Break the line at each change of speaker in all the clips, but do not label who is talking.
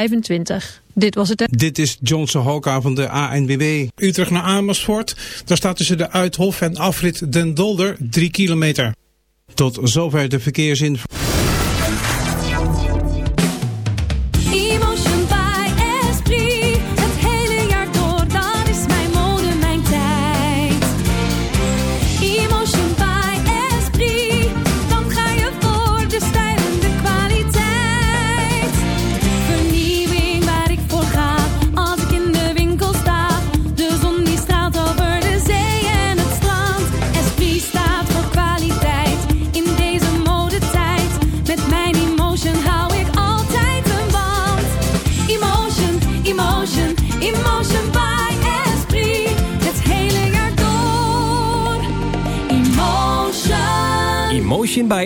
25. Dit was het.
Dit is Johnson Hoka van de ANWB. Utrecht naar Amersfoort. Daar staat tussen de Uithof en afrit Den Dolder 3 kilometer. Tot zover de verkeersinformatie.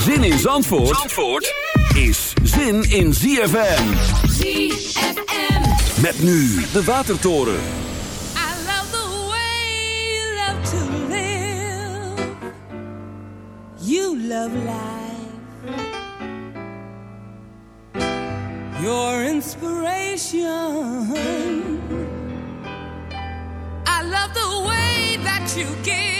Zin in Zandvoort, Zandvoort is zin in ZFM.
ZFM.
Met nu de Watertoren.
I love the way you love to live. You love life. Your inspiration. I love the way that you give.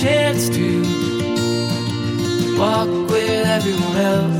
chance to walk with everyone else.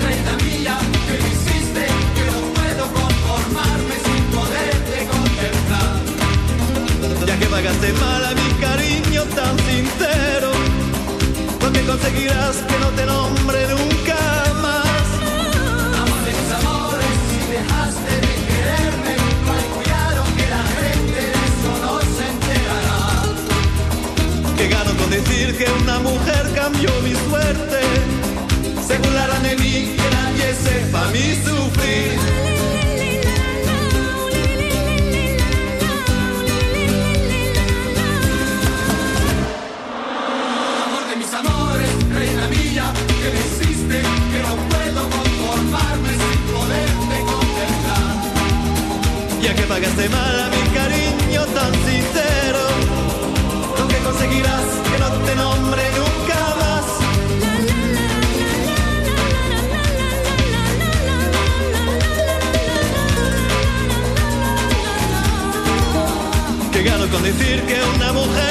Pagaste mal a mi cariño tan sincero, lo que conseguirás que no te nombre nunca más.
Amor de mis amores, si dejaste de quererme, hay cuidado que la gente de eso no se enterará.
Que gano con decir que una mujer cambió mi suerte. Se burlarán de mí, que nadie sepa mi sufrir. Pagaste mal a mi cariño tan sincero, lo que conseguirás que no te nombre nunca más.
Que
gano con decir que una mujer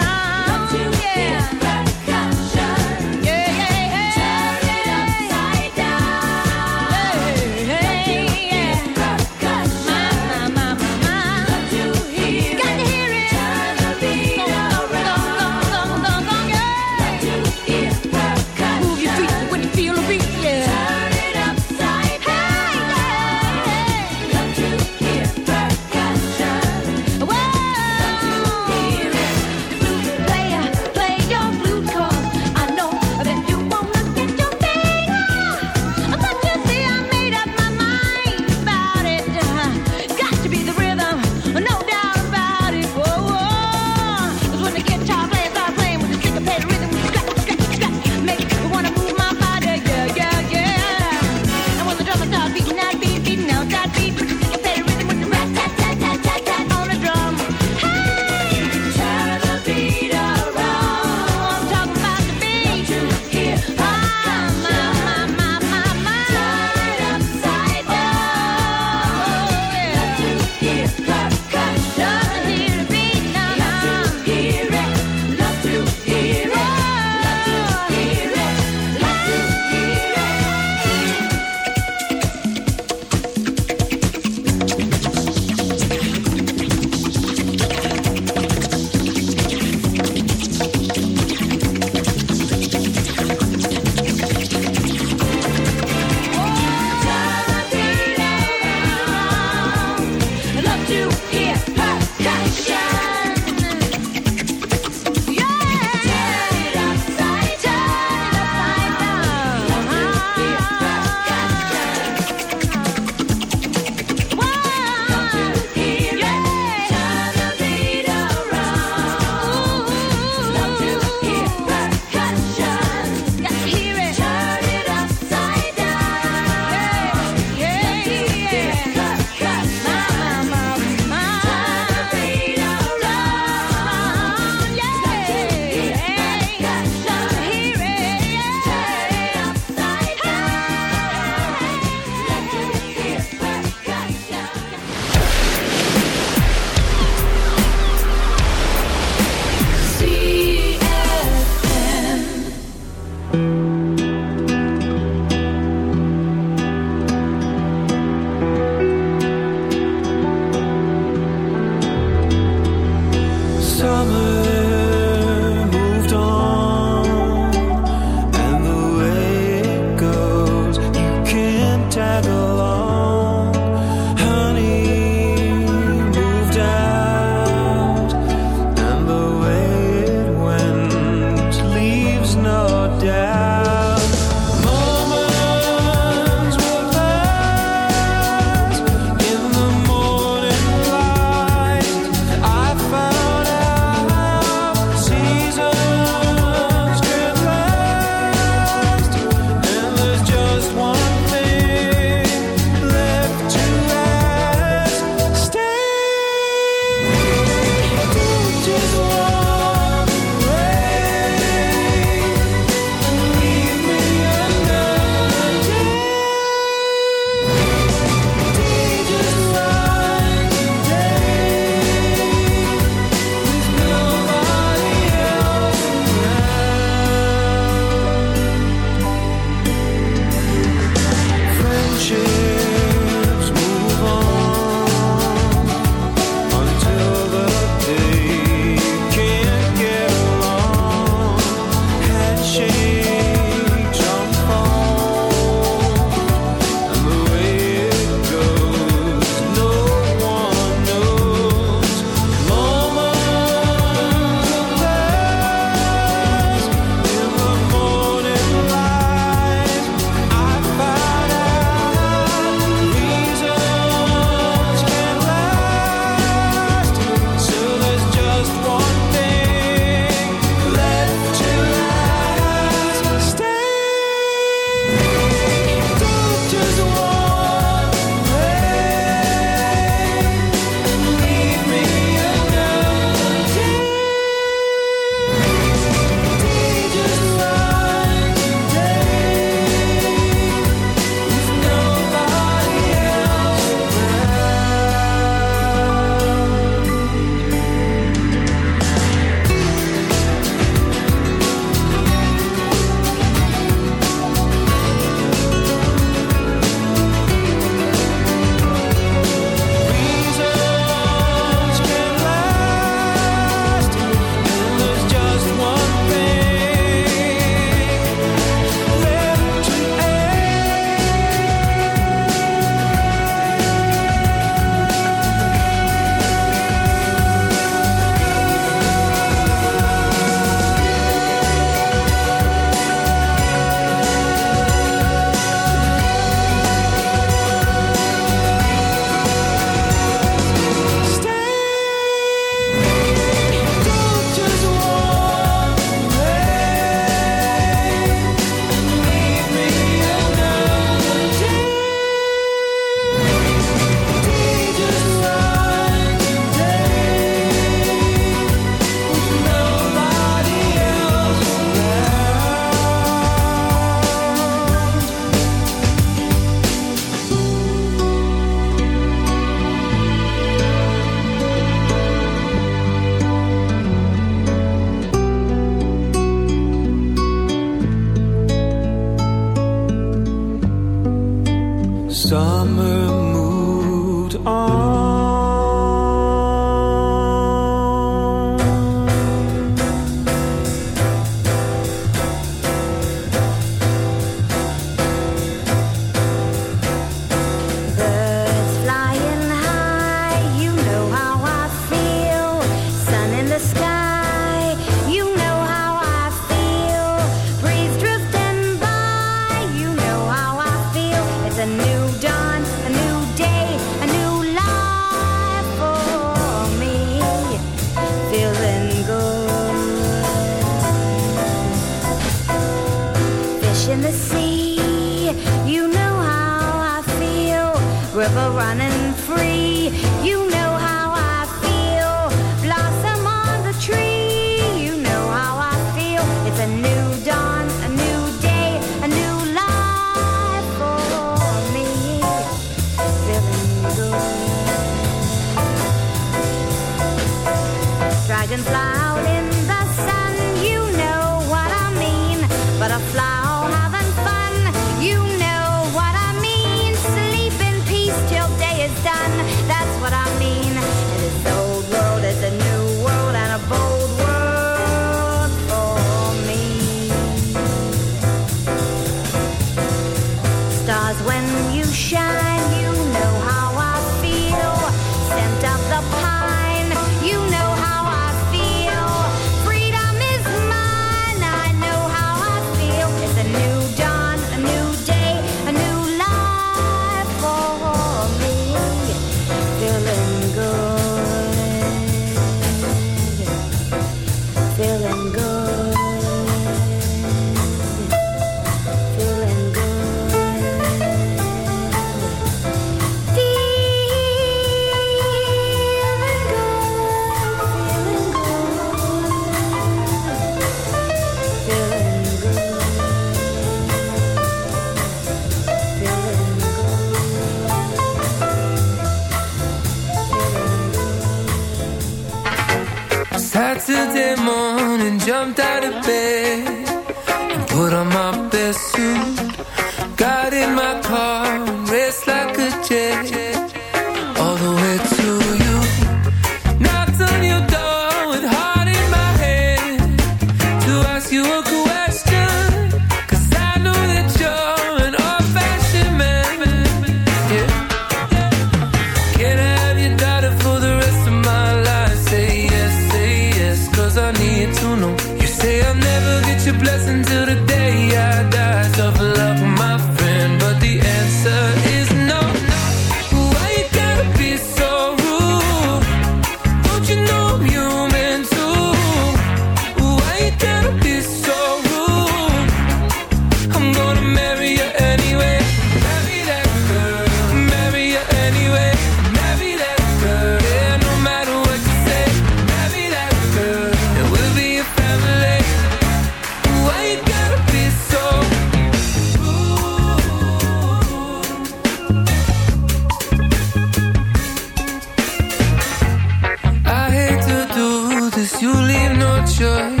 This. You
leave no choice.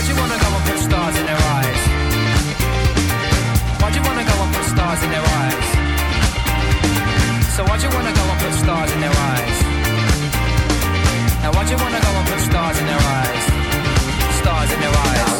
why'd you wanna go and put stars in their eyes? Why'd you wanna go and put stars in their eyes? So why'd you wanna go and put stars in their eyes? Now why'd you wanna go and put stars in their eyes? Stars in their eyes.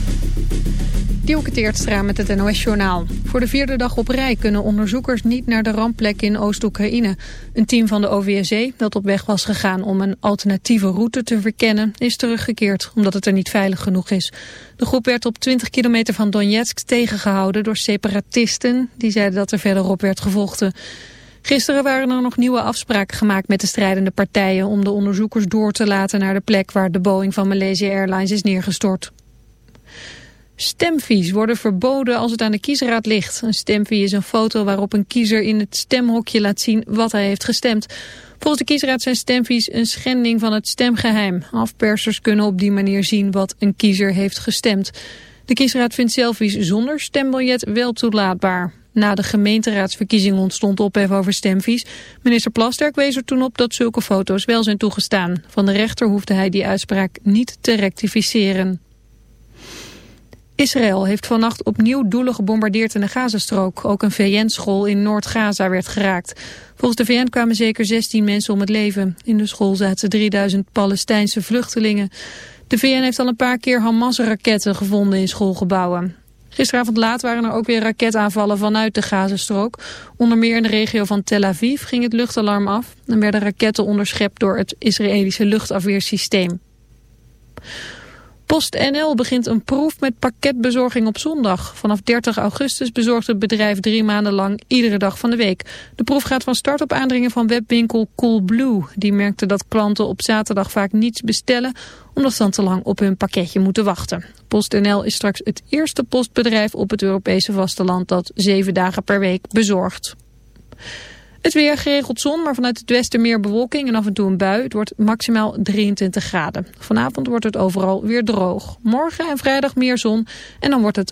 Dielke Teertstra met het NOS-journaal. Voor de vierde dag op rij kunnen onderzoekers niet naar de rampplek in Oost-Oekraïne. Een team van de OVSE, dat op weg was gegaan om een alternatieve route te verkennen, is teruggekeerd, omdat het er niet veilig genoeg is. De groep werd op 20 kilometer van Donetsk tegengehouden door separatisten, die zeiden dat er verderop werd gevochten. Gisteren waren er nog nieuwe afspraken gemaakt met de strijdende partijen om de onderzoekers door te laten naar de plek waar de Boeing van Malaysia Airlines is neergestort. Stemvies worden verboden als het aan de kiesraad ligt. Een stemvie is een foto waarop een kiezer in het stemhokje laat zien wat hij heeft gestemd. Volgens de kiesraad zijn stemvies een schending van het stemgeheim. Afpersers kunnen op die manier zien wat een kiezer heeft gestemd. De kiesraad vindt selfies zonder stembiljet wel toelaatbaar. Na de gemeenteraadsverkiezing ontstond ophef over stemvies. Minister Plasterk wees er toen op dat zulke foto's wel zijn toegestaan. Van de rechter hoefde hij die uitspraak niet te rectificeren. Israël heeft vannacht opnieuw doelen gebombardeerd in de Gazastrook. Ook een VN-school in Noord-Gaza werd geraakt. Volgens de VN kwamen zeker 16 mensen om het leven. In de school zaten 3000 Palestijnse vluchtelingen. De VN heeft al een paar keer Hamas-raketten gevonden in schoolgebouwen. Gisteravond laat waren er ook weer raketaanvallen vanuit de Gazastrook. Onder meer in de regio van Tel Aviv ging het luchtalarm af... en werden raketten onderschept door het Israëlische luchtafweersysteem. PostNL begint een proef met pakketbezorging op zondag. Vanaf 30 augustus bezorgt het bedrijf drie maanden lang iedere dag van de week. De proef gaat van start op aandringen van webwinkel Coolblue. Die merkte dat klanten op zaterdag vaak niets bestellen... omdat ze dan te lang op hun pakketje moeten wachten. PostNL is straks het eerste postbedrijf op het Europese vasteland... dat zeven dagen per week bezorgt. Het weer geregeld zon, maar vanuit het westen meer bewolking en af en toe een bui. Het wordt maximaal 23 graden. Vanavond wordt het overal weer droog. Morgen en vrijdag meer zon en dan wordt het